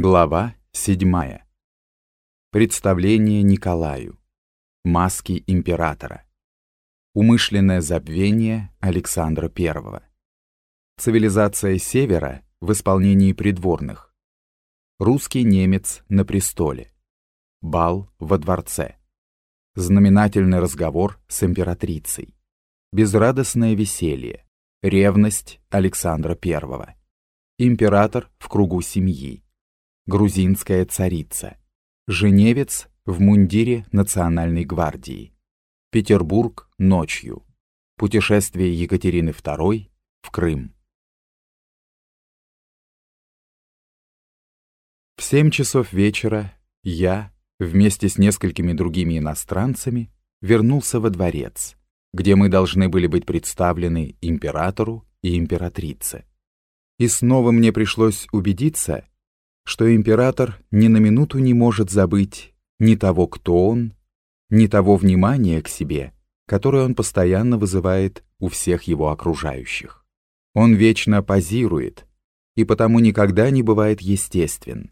Глава 7. Представление Николаю. Маски императора. Умышленное забвение Александра I. Цивилизация Севера в исполнении придворных. Русский немец на престоле. Бал во дворце. Знаменательный разговор с императрицей. Безрадостное веселье. Ревность Александра I. Император в кругу семьи грузинская царица, женевец в мундире Национальной гвардии, Петербург ночью, путешествие Екатерины II в Крым. В семь часов вечера я, вместе с несколькими другими иностранцами, вернулся во дворец, где мы должны были быть представлены императору и императрице. И снова мне пришлось убедиться, что император ни на минуту не может забыть ни того, кто он, ни того внимания к себе, которое он постоянно вызывает у всех его окружающих. Он вечно позирует и потому никогда не бывает естествен,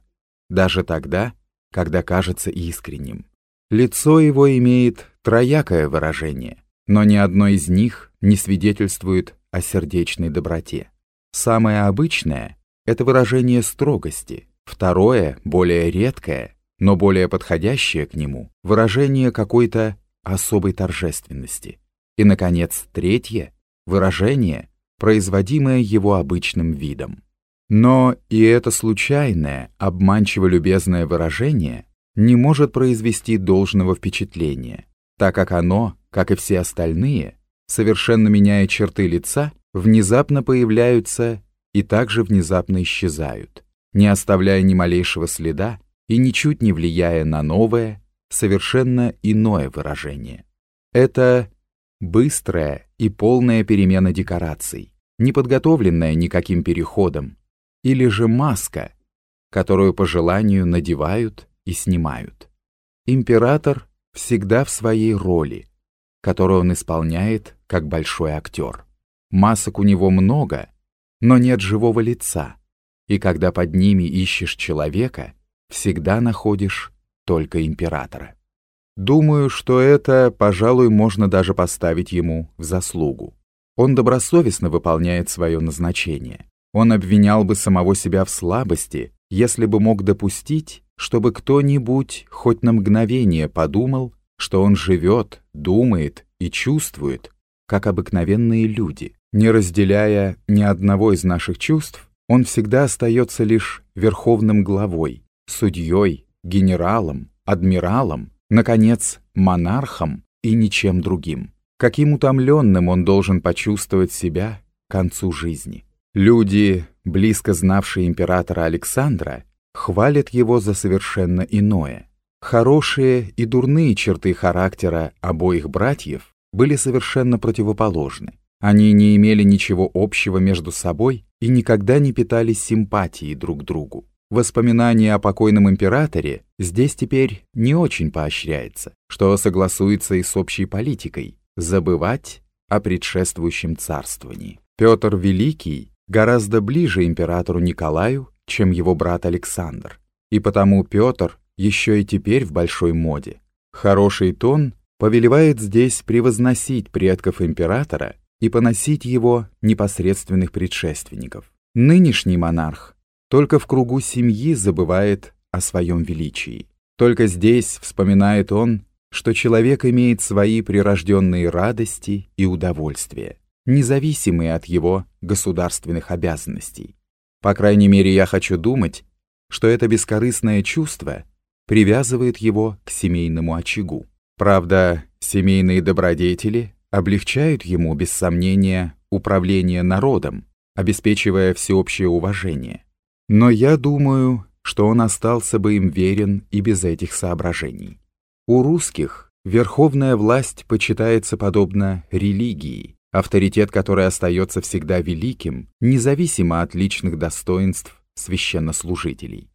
даже тогда, когда кажется искренним. Лицо его имеет троякое выражение, но ни одно из них не свидетельствует о сердечной доброте. Самое обычное — это выражение строгости, Второе, более редкое, но более подходящее к нему, выражение какой-то особой торжественности. И, наконец, третье, выражение, производимое его обычным видом. Но и это случайное, обманчиво-любезное выражение не может произвести должного впечатления, так как оно, как и все остальные, совершенно меняя черты лица, внезапно появляются и также внезапно исчезают не оставляя ни малейшего следа и ничуть не влияя на новое, совершенно иное выражение. Это быстрая и полная перемена декораций, не подготовленная никаким переходом, или же маска, которую по желанию надевают и снимают. Император всегда в своей роли, которую он исполняет как большой актер. Масок у него много, но нет живого лица, и когда под ними ищешь человека, всегда находишь только императора. Думаю, что это, пожалуй, можно даже поставить ему в заслугу. Он добросовестно выполняет свое назначение. Он обвинял бы самого себя в слабости, если бы мог допустить, чтобы кто-нибудь хоть на мгновение подумал, что он живет, думает и чувствует, как обыкновенные люди, не разделяя ни одного из наших чувств он всегда остается лишь верховным главой, судьей, генералом, адмиралом, наконец, монархом и ничем другим. Каким утомленным он должен почувствовать себя к концу жизни. Люди, близко знавшие императора Александра, хвалят его за совершенно иное. Хорошие и дурные черты характера обоих братьев были совершенно противоположны. Они не имели ничего общего между собой и никогда не питали симпатии друг к другу. Воспоминание о покойном императоре здесь теперь не очень поощряется, что согласуется и с общей политикой – забывать о предшествующем царствовании. Петр Великий гораздо ближе императору Николаю, чем его брат Александр, и потому Петр еще и теперь в большой моде. Хороший тон повелевает здесь превозносить предков императора и поносить его непосредственных предшественников. Нынешний монарх только в кругу семьи забывает о своем величии. Только здесь вспоминает он, что человек имеет свои прирожденные радости и удовольствия, независимые от его государственных обязанностей. По крайней мере, я хочу думать, что это бескорыстное чувство привязывает его к семейному очагу. Правда, семейные добродетели облегчают ему, без сомнения, управление народом, обеспечивая всеобщее уважение. Но я думаю, что он остался бы им верен и без этих соображений. У русских верховная власть почитается подобно религии, авторитет которой остается всегда великим, независимо от личных достоинств священнослужителей.